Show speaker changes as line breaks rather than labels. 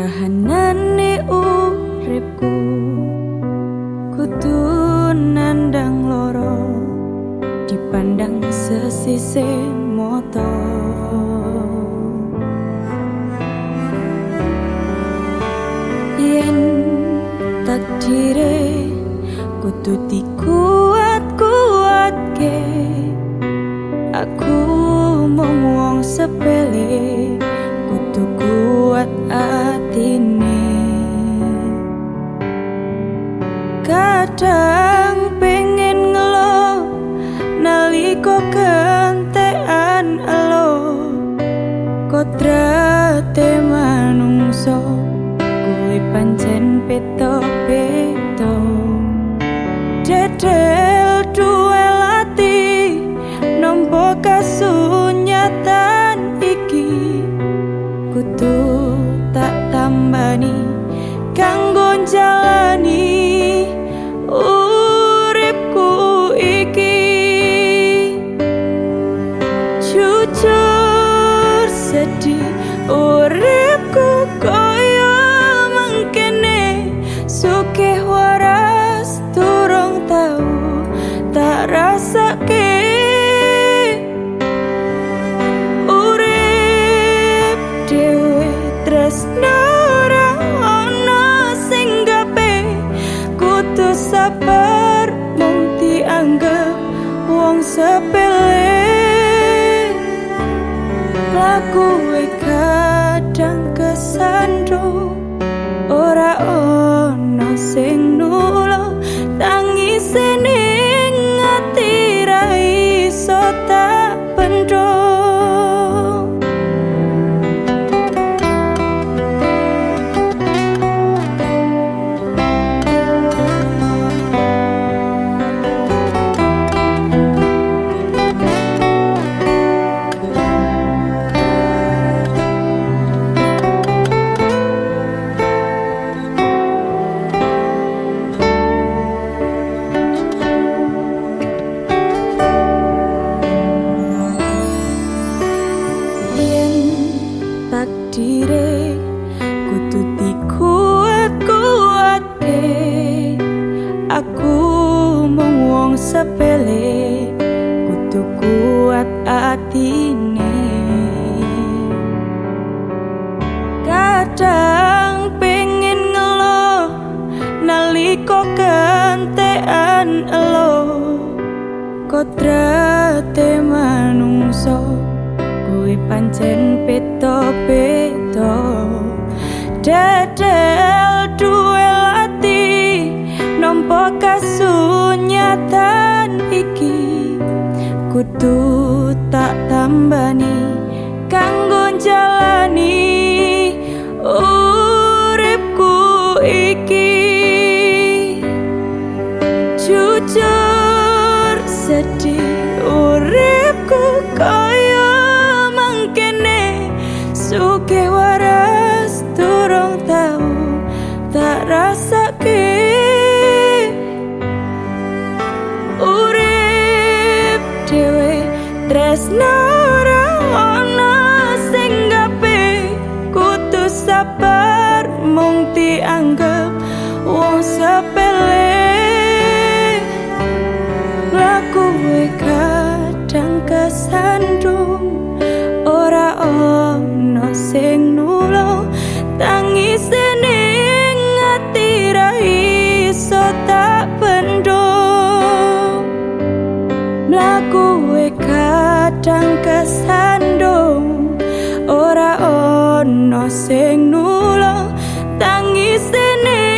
kahanane uripku kutu nandang loro dipandang sesise moto yen takdire kutu dikuat kuatke aku memuang sepele kutu kuat aku kadang pengen ngelo naliko kentean elo. Kodrate manungso kuwi pancen peto peto dedel duel ati nompo kasunyatan iki. Kudu tak tambani kanggo jalani sedih uripku koyo mangkene. Suke waras turung tau tak rasake. Sabar tak pendung aku mung wong sepele kudu kuat atine. Kadang pengen ngelo naliko kentean elo. Kodrate manungso kuwi pancen peto peto tambani kanggo jalani uripku iki. Jujur sedih uripku kaya mangkene. Suke waras turung tau tak rasake. Urip dhewe tresno sabar mung dianggep wong sepele. Laku kadang kesandung ora ono sing nulo tangis ning ati ra iso tak pendung mlaku kadang kesandung sing nulung tangis ini